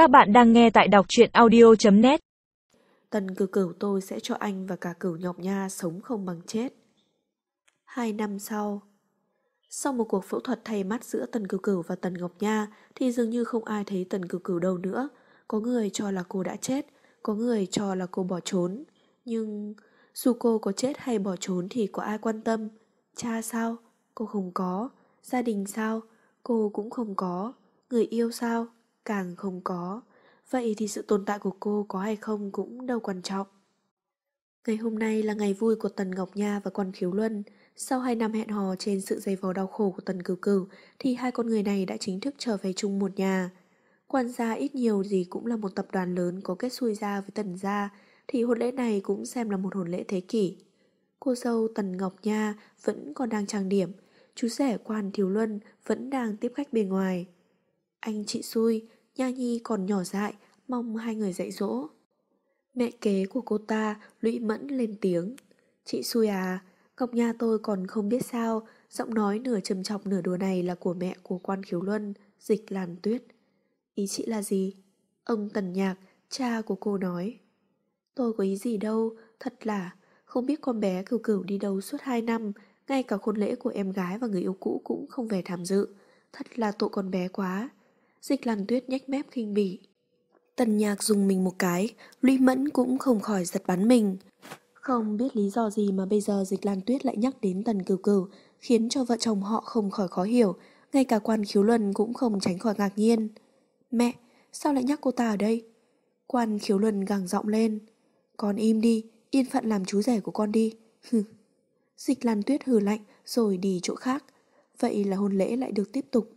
Các bạn đang nghe tại đọc truyện audio.net Tần cử cửu tôi sẽ cho anh và cả cửu nhọc nha sống không bằng chết. Hai năm sau Sau một cuộc phẫu thuật thay mắt giữa Tần Cửu cửu và Tần Ngọc Nha thì dường như không ai thấy Tần Cửu cửu đâu nữa. Có người cho là cô đã chết, có người cho là cô bỏ trốn. Nhưng dù cô có chết hay bỏ trốn thì có ai quan tâm? Cha sao? Cô không có. Gia đình sao? Cô cũng không có. Người yêu sao? Càng không có. Vậy thì sự tồn tại của cô có hay không cũng đâu quan trọng. Ngày hôm nay là ngày vui của Tần Ngọc Nha và Quan Khiếu Luân. Sau hai năm hẹn hò trên sự dày vò đau khổ của Tần Cửu Cửu thì hai con người này đã chính thức trở về chung một nhà. Quan gia ít nhiều gì cũng là một tập đoàn lớn có kết xuôi ra với Tần gia thì hôn lễ này cũng xem là một hôn lễ thế kỷ. Cô dâu Tần Ngọc Nha vẫn còn đang trang điểm, chú rể Quan Thiếu Luân vẫn đang tiếp khách bên ngoài. Anh chị xui, Nha Nhi còn nhỏ dại, mong hai người dạy dỗ. Mẹ kế của cô ta lụy mẫn lên tiếng. Chị xui à, Ngọc Nha tôi còn không biết sao, giọng nói nửa trầm trọng nửa đùa này là của mẹ của quan khiếu luân, dịch làn tuyết. Ý chị là gì? Ông Tần Nhạc, cha của cô nói. Tôi có ý gì đâu, thật là không biết con bé cửu cửu đi đâu suốt hai năm, ngay cả hôn lễ của em gái và người yêu cũ cũng không về tham dự. Thật là tội con bé quá. Dịch làn tuyết nhếch mép khinh bỉ. Tần nhạc dùng mình một cái, Lũy Mẫn cũng không khỏi giật bắn mình. Không biết lý do gì mà bây giờ dịch lan tuyết lại nhắc đến tần cửu cửu, khiến cho vợ chồng họ không khỏi khó hiểu, ngay cả quan khiếu luân cũng không tránh khỏi ngạc nhiên. Mẹ, sao lại nhắc cô ta ở đây? Quan khiếu luân gằn giọng lên. Con im đi, yên phận làm chú rể của con đi. Hừ. Dịch lan tuyết hừ lạnh rồi đi chỗ khác. Vậy là hôn lễ lại được tiếp tục.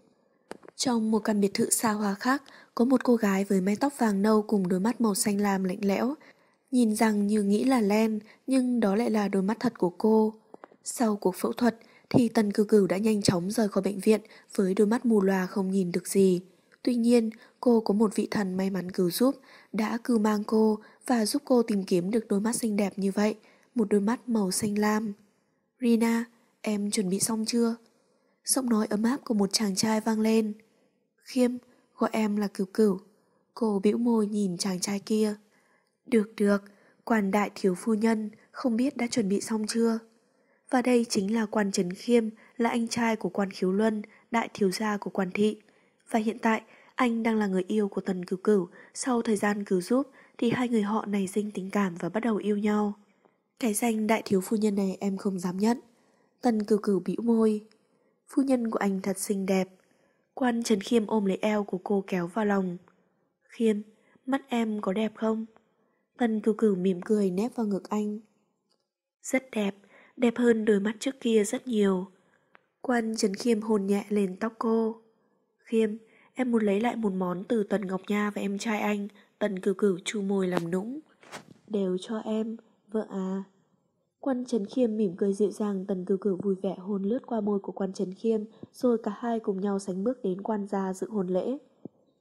Trong một căn biệt thự xa hoa khác, có một cô gái với mái tóc vàng nâu cùng đôi mắt màu xanh lam lạnh lẽo. Nhìn rằng như nghĩ là len, nhưng đó lại là đôi mắt thật của cô. Sau cuộc phẫu thuật, thì Tần Cư Cửu đã nhanh chóng rời khỏi bệnh viện với đôi mắt mù loà không nhìn được gì. Tuy nhiên, cô có một vị thần may mắn cứu giúp, đã cứu mang cô và giúp cô tìm kiếm được đôi mắt xinh đẹp như vậy, một đôi mắt màu xanh lam. Rina, em chuẩn bị xong chưa? Giọng nói ấm áp của một chàng trai vang lên. Khiêm, gọi em là cửu cửu. Cô bĩu môi nhìn chàng trai kia. Được được, quan đại thiếu phu nhân không biết đã chuẩn bị xong chưa? Và đây chính là quan Trấn Khiêm, là anh trai của quan Khiếu Luân, đại thiếu gia của quan thị. Và hiện tại, anh đang là người yêu của Tần Cửu Cửu, sau thời gian cứu giúp thì hai người họ nảy sinh tình cảm và bắt đầu yêu nhau. Cái danh đại thiếu phu nhân này em không dám nhận. Tần Cửu Cửu bĩu môi. Phu nhân của anh thật xinh đẹp. Quan Trần Khiêm ôm lấy eo của cô kéo vào lòng. Khiêm, mắt em có đẹp không? Tần cử cử mỉm cười nép vào ngực anh. Rất đẹp, đẹp hơn đôi mắt trước kia rất nhiều. Quan Trần Khiêm hôn nhẹ lên tóc cô. Khiêm, em muốn lấy lại một món từ Tần Ngọc Nha và em trai anh, Tần cử cử chu môi làm nũng. Đều cho em, vợ à. Quan Trần Khiêm mỉm cười dịu dàng Tần cửu cửu vui vẻ hôn lướt qua môi của quan Trần Khiêm rồi cả hai cùng nhau sánh bước đến quan gia dự hôn lễ.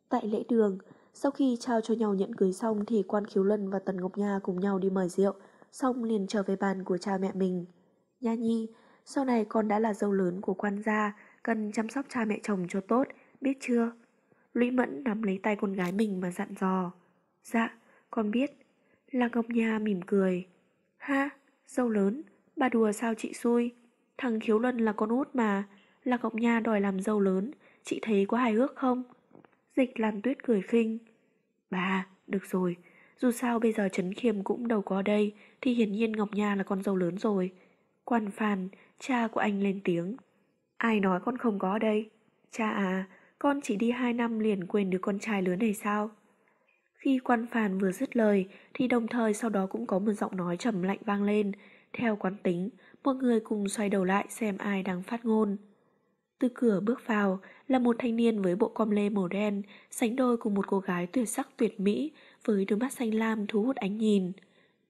Tại lễ đường, sau khi trao cho nhau nhận cưới xong thì quan khiếu luân và Tần Ngọc Nha cùng nhau đi mời rượu, xong liền trở về bàn của cha mẹ mình. Nha Nhi, sau này con đã là dâu lớn của quan gia, cần chăm sóc cha mẹ chồng cho tốt, biết chưa? Lũy Mẫn nắm lấy tay con gái mình mà dặn dò. Dạ, con biết. Là Ngọc Nha mỉm cười. Ha, dâu lớn, bà đùa sao chị xui? Thằng Khiếu Luân là con út mà, là Ngọc Nha đòi làm dâu lớn, chị thấy có hài hước không? Dịch Lan Tuyết cười khinh. Bà, được rồi, dù sao bây giờ Trấn Khiêm cũng đâu có đây, thì hiển nhiên Ngọc Nha là con dâu lớn rồi. Quan Phan, cha của anh lên tiếng. Ai nói con không có đây? Cha à, con chỉ đi hai năm liền quên đứa con trai lớn này sao? Khi quan phàn vừa dứt lời thì đồng thời sau đó cũng có một giọng nói trầm lạnh vang lên. Theo quán tính, mọi người cùng xoay đầu lại xem ai đang phát ngôn. Từ cửa bước vào là một thanh niên với bộ com lê màu đen, sánh đôi cùng một cô gái tuyệt sắc tuyệt mỹ với đôi mắt xanh lam thu hút ánh nhìn.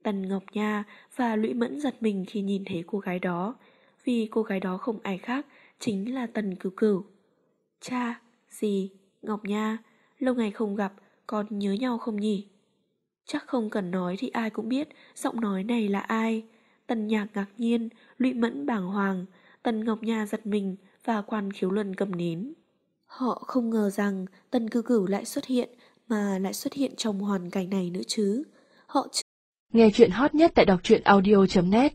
Tần Ngọc Nha và Lũy Mẫn giật mình khi nhìn thấy cô gái đó, vì cô gái đó không ai khác, chính là Tần Cửu Cửu. Cha, gì, Ngọc Nha, lâu ngày không gặp, con nhớ nhau không nhỉ? Chắc không cần nói thì ai cũng biết giọng nói này là ai. Tần Nhạc ngạc nhiên, Lụy Mẫn bàng hoàng, Tần Ngọc Nha giật mình, và quan khiếu luân cầm nín. Họ không ngờ rằng tần cư cửu lại xuất hiện, mà lại xuất hiện trong hoàn cảnh này nữa chứ? Họ Nghe chuyện hot nhất tại đọc truyện audio.net